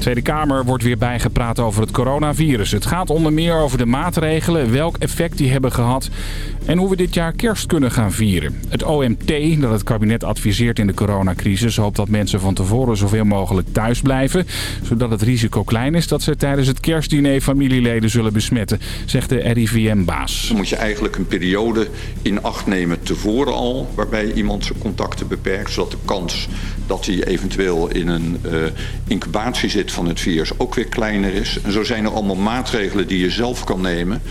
De Tweede Kamer wordt weer bijgepraat over het coronavirus. Het gaat onder meer over de maatregelen, welk effect die hebben gehad... en hoe we dit jaar kerst kunnen gaan vieren. Het OMT, dat het kabinet adviseert in de coronacrisis... hoopt dat mensen van tevoren zoveel mogelijk thuis blijven... zodat het risico klein is dat ze tijdens het kerstdiner familieleden zullen besmetten... zegt de RIVM-baas. Dan moet je eigenlijk een periode in acht nemen tevoren al... waarbij iemand zijn contacten beperkt, zodat de kans dat hij eventueel in een uh, incubatie zit van het virus ook weer kleiner is. En zo zijn er allemaal maatregelen die je zelf kan nemen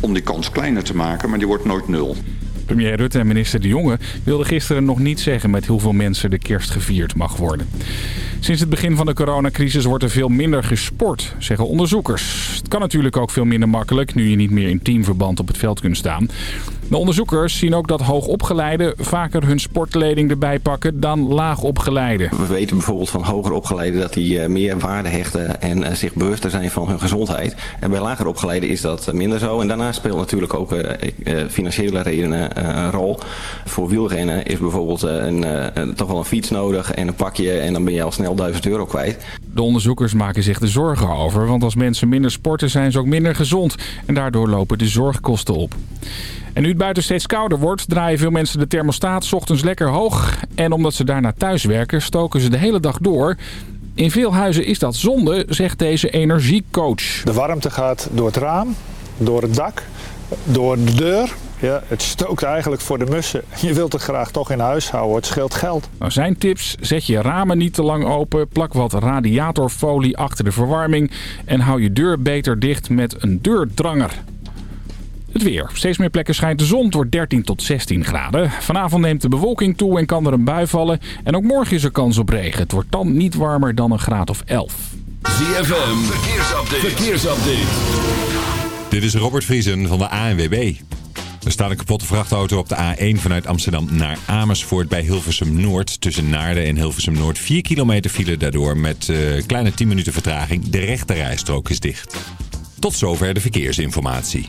om die kans kleiner te maken, maar die wordt nooit nul. Premier Rutte en minister De Jonge wilden gisteren nog niet zeggen met hoeveel mensen de kerst gevierd mag worden. Sinds het begin van de coronacrisis wordt er veel minder gesport, zeggen onderzoekers. Het kan natuurlijk ook veel minder makkelijk nu je niet meer in teamverband op het veld kunt staan. De onderzoekers zien ook dat hoogopgeleiden vaker hun sportkleding erbij pakken dan laagopgeleiden. We weten bijvoorbeeld van hoger opgeleiden dat die eh, meer waarde hechten en eh, zich bewuster zijn van hun gezondheid. En bij lager opgeleiden is dat minder zo. En daarnaast speelt natuurlijk ook uh, financiële redenen een rol. Voor wielrennen is bijvoorbeeld een, toch wel een fiets nodig en een pakje en dan ben je al snel 1000 euro kwijt. De onderzoekers maken zich er zorgen over, want als mensen minder sporten zijn ze ook minder gezond. En daardoor lopen de zorgkosten op. En nu het buiten steeds kouder wordt, draaien veel mensen de thermostaat ochtends lekker hoog. En omdat ze daarna thuis werken, stoken ze de hele dag door. In veel huizen is dat zonde, zegt deze energiecoach. De warmte gaat door het raam, door het dak, door de deur. Ja, het stookt eigenlijk voor de mussen. Je wilt het graag toch in huis houden. Het scheelt geld. Nou, zijn tips, zet je ramen niet te lang open. Plak wat radiatorfolie achter de verwarming. En hou je deur beter dicht met een deurdranger. Het weer. Steeds meer plekken schijnt de zon. Het wordt 13 tot 16 graden. Vanavond neemt de bewolking toe en kan er een bui vallen. En ook morgen is er kans op regen. Het wordt dan niet warmer dan een graad of 11. ZFM. Verkeersupdate. Verkeersupdate. Dit is Robert Vriesen van de ANWB. Er staat een kapotte vrachtauto op de A1 vanuit Amsterdam naar Amersfoort bij Hilversum Noord. Tussen Naarden en Hilversum Noord 4 kilometer file daardoor met uh, kleine 10 minuten vertraging. De rechterrijstrook is dicht. Tot zover de verkeersinformatie.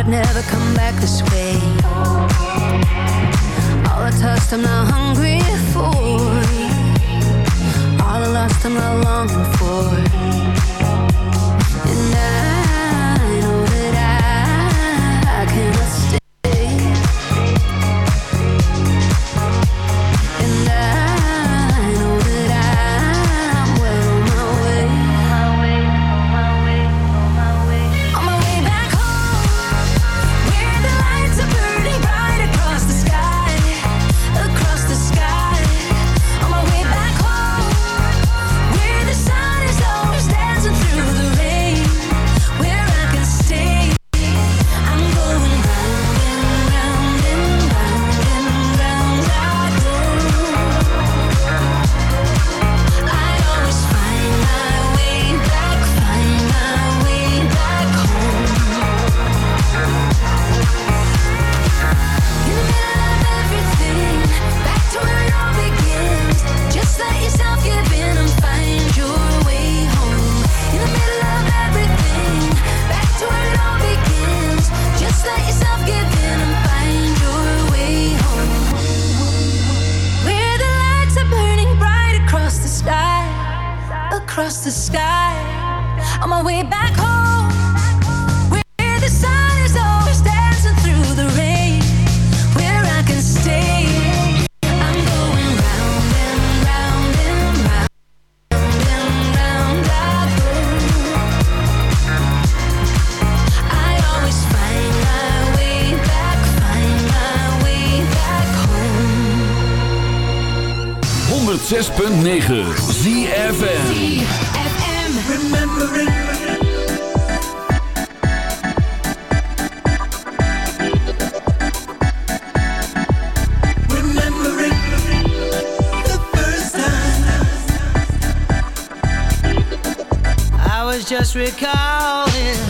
I'd have never come back this way. All I touched I'm now hungry for. All I lost I'm now longing for. 106.9 I Remembering just recalling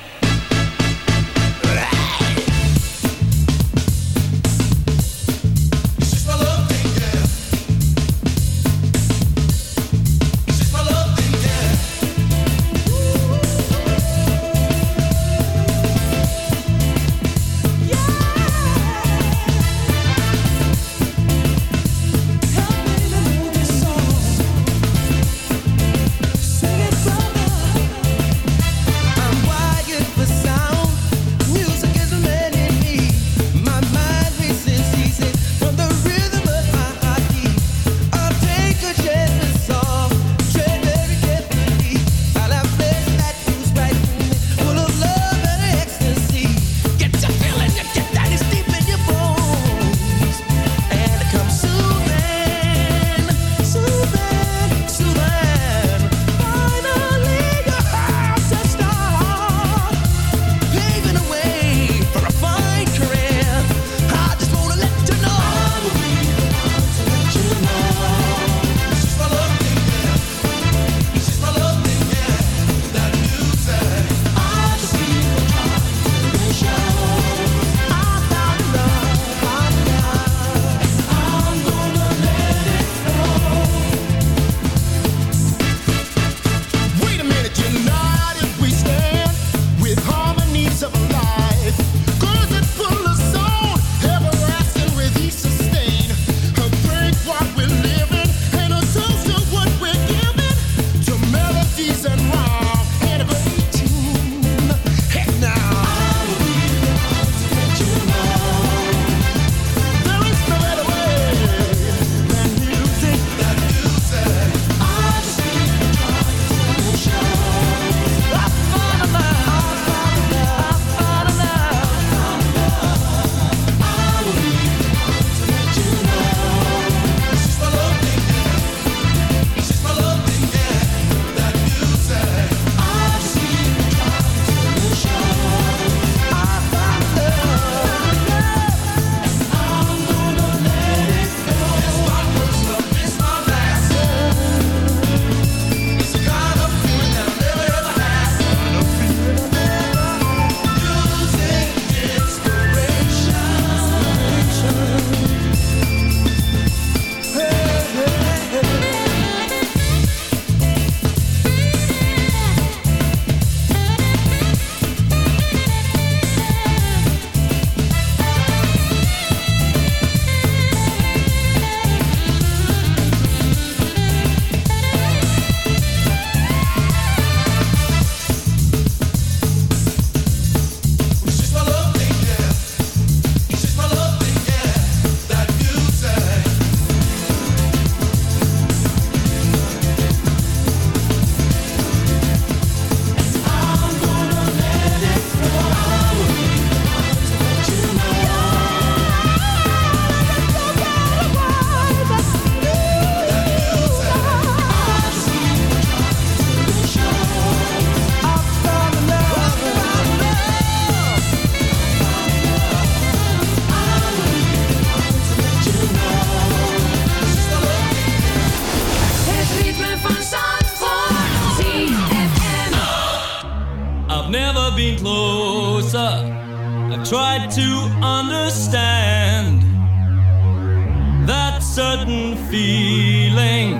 feeling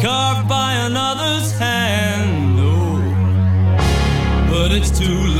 carved by another's hand. Oh, but it's too late.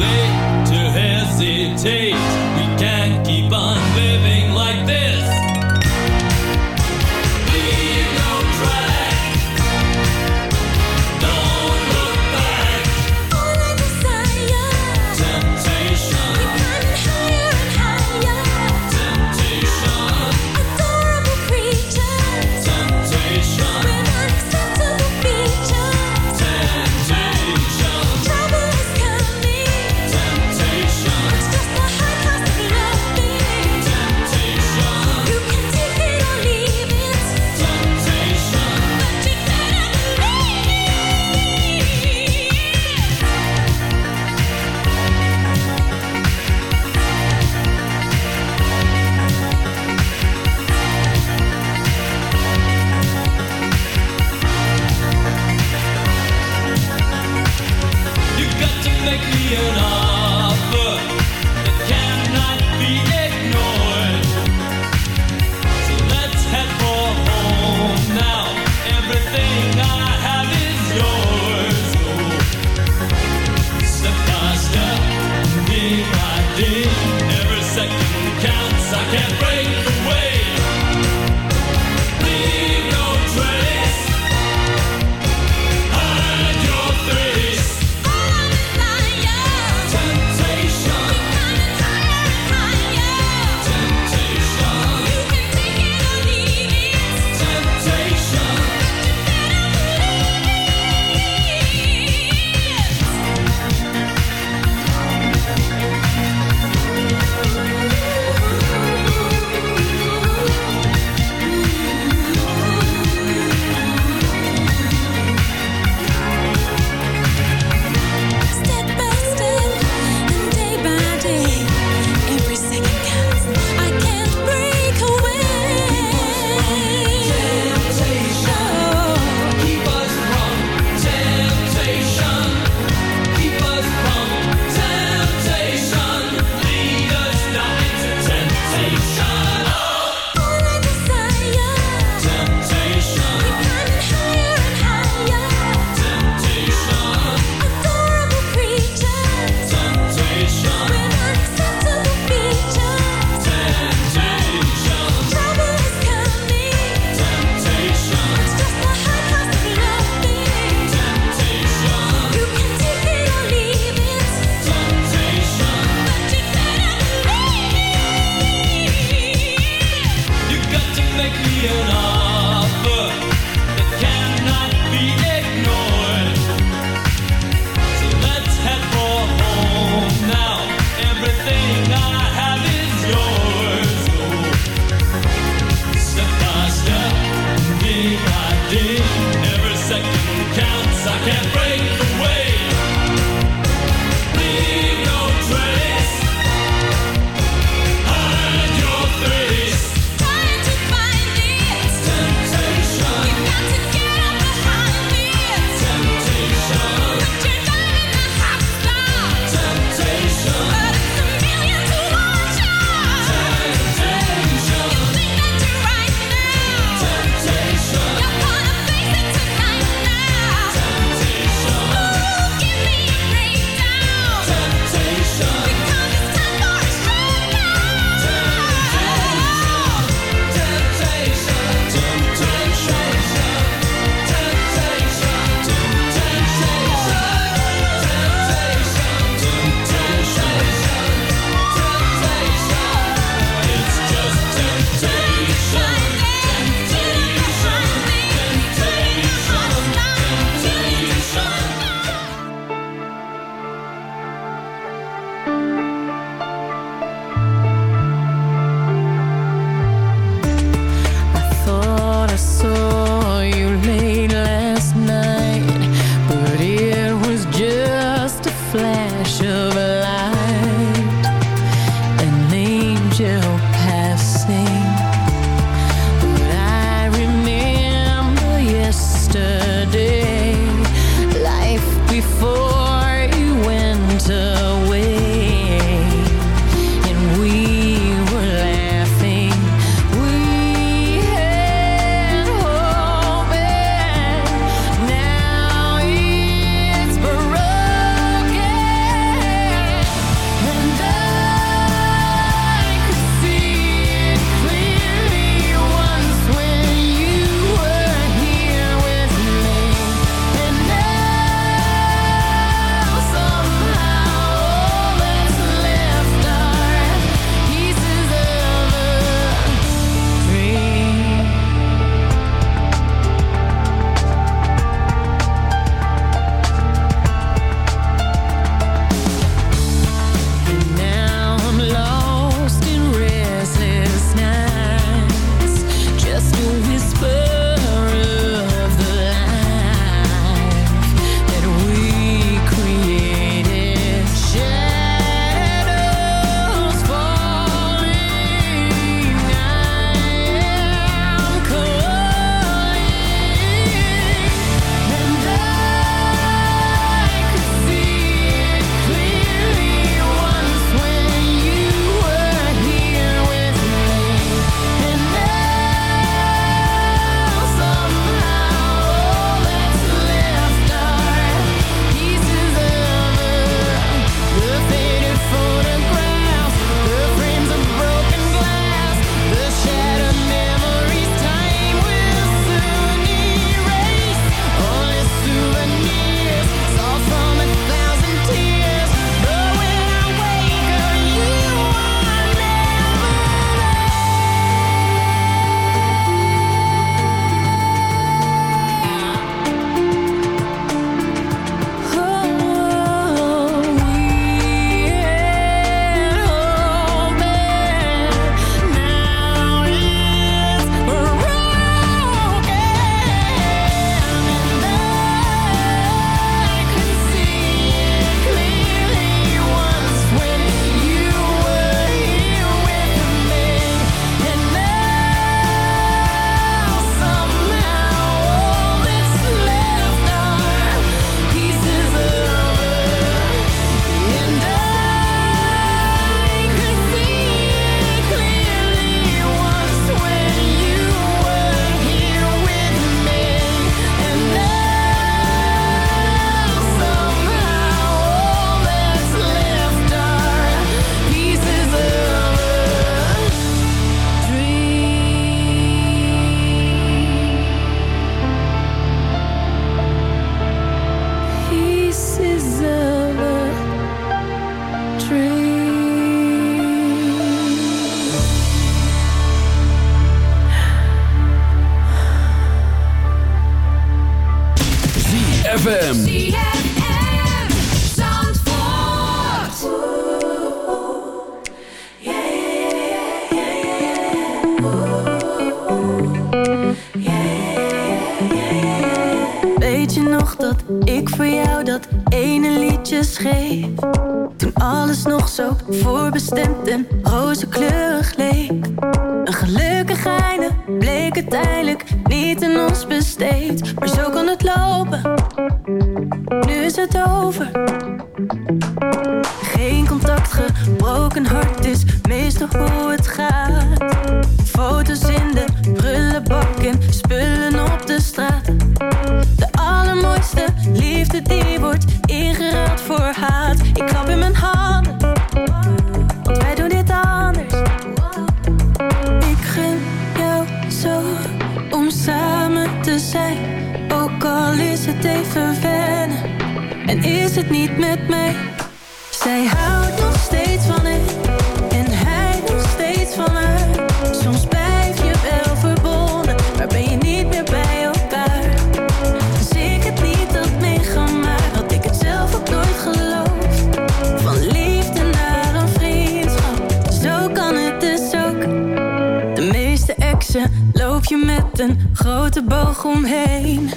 Je met een grote boog omheen.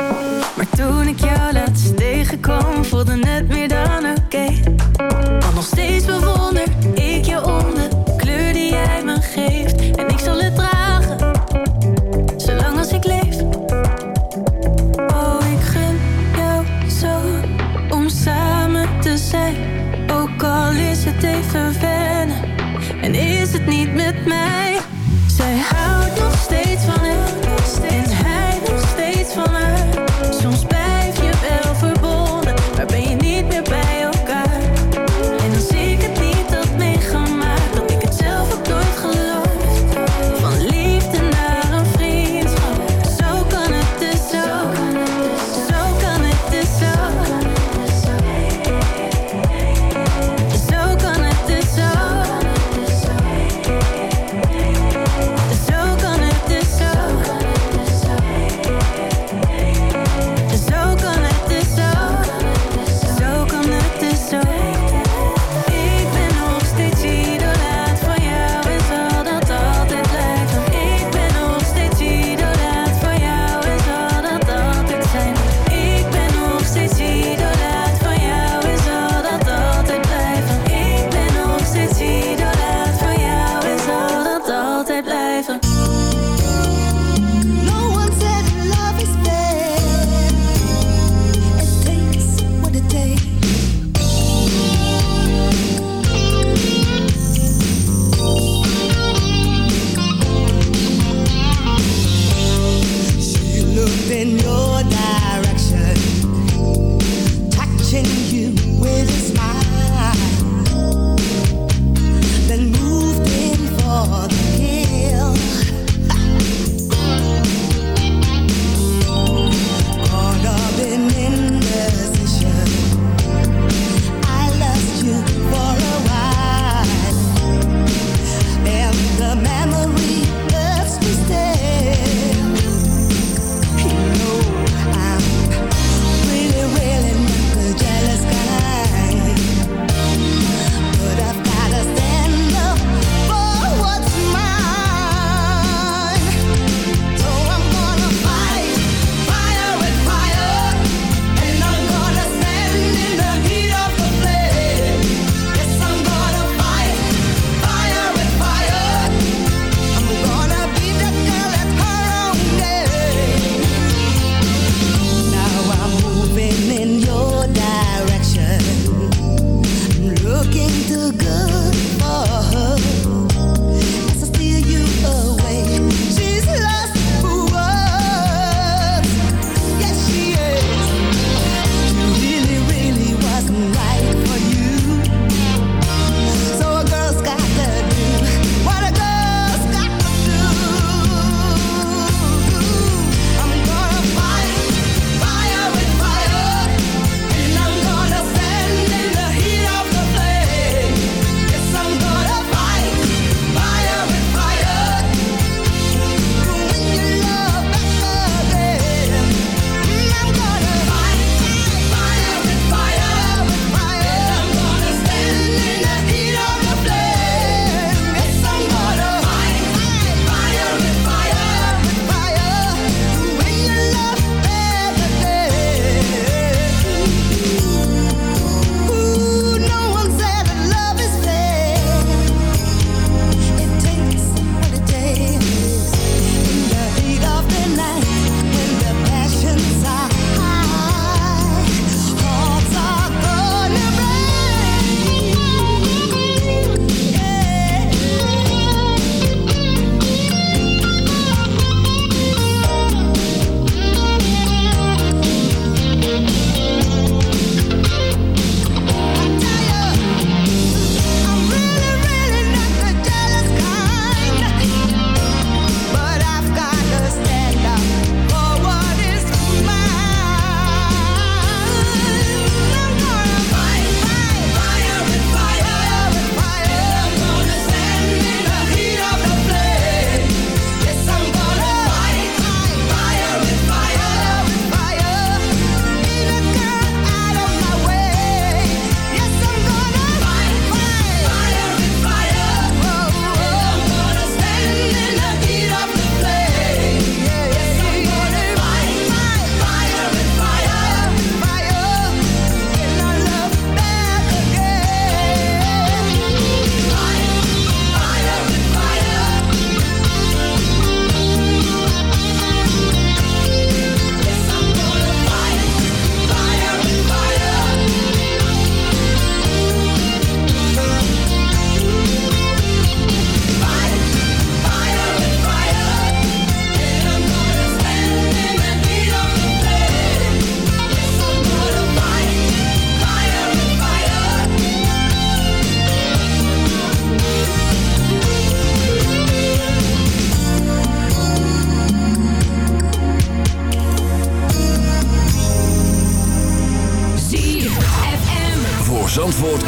Maar toen ik jou laatst tegenkwam, voelde net meer dan oké. Okay. Want nog steeds bewonder ik jou om de kleur die jij me geeft. En ik zal het dragen, zolang als ik leef. Oh, ik gun jou zo om samen te zijn. Ook al is het even wennen en is het niet met mij.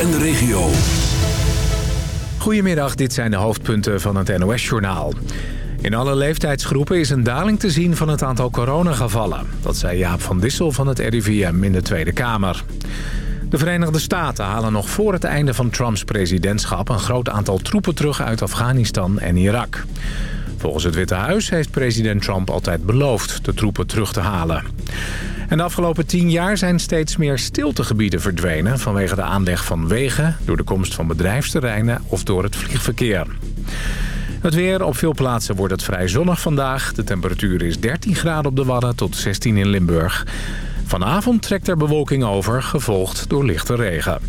En de regio. Goedemiddag, dit zijn de hoofdpunten van het NOS-journaal. In alle leeftijdsgroepen is een daling te zien van het aantal coronagevallen. Dat zei Jaap van Dissel van het RIVM in de Tweede Kamer. De Verenigde Staten halen nog voor het einde van Trumps presidentschap... een groot aantal troepen terug uit Afghanistan en Irak. Volgens het Witte Huis heeft president Trump altijd beloofd de troepen terug te halen. En de afgelopen tien jaar zijn steeds meer stiltegebieden verdwenen... vanwege de aanleg van wegen, door de komst van bedrijfsterreinen of door het vliegverkeer. Het weer. Op veel plaatsen wordt het vrij zonnig vandaag. De temperatuur is 13 graden op de Wadden tot 16 in Limburg. Vanavond trekt er bewolking over, gevolgd door lichte regen.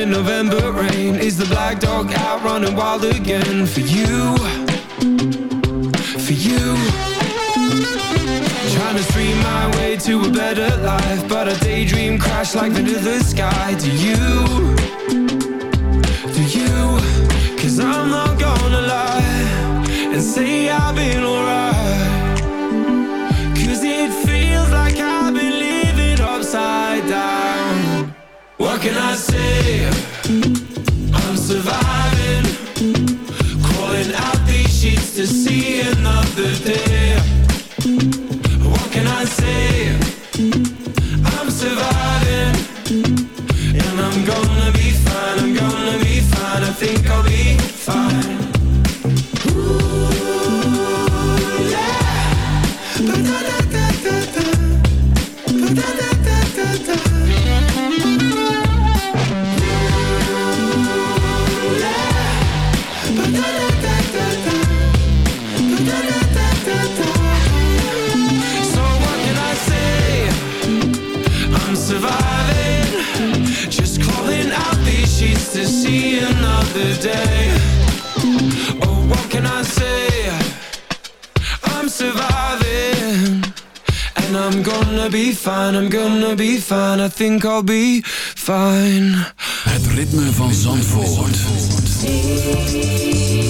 in November rain Is the black dog out running wild again For you. For you. Trying to stream my way to a better life But a daydream crash like into the sky. Do you? Do you? Cause I'm not gonna lie And say I've been can I say? I'm surviving crawling out these sheets to see another day fine, I'm gonna be fine, I think I'll be fine. Het ritme van Zandvoort. Zandvoort.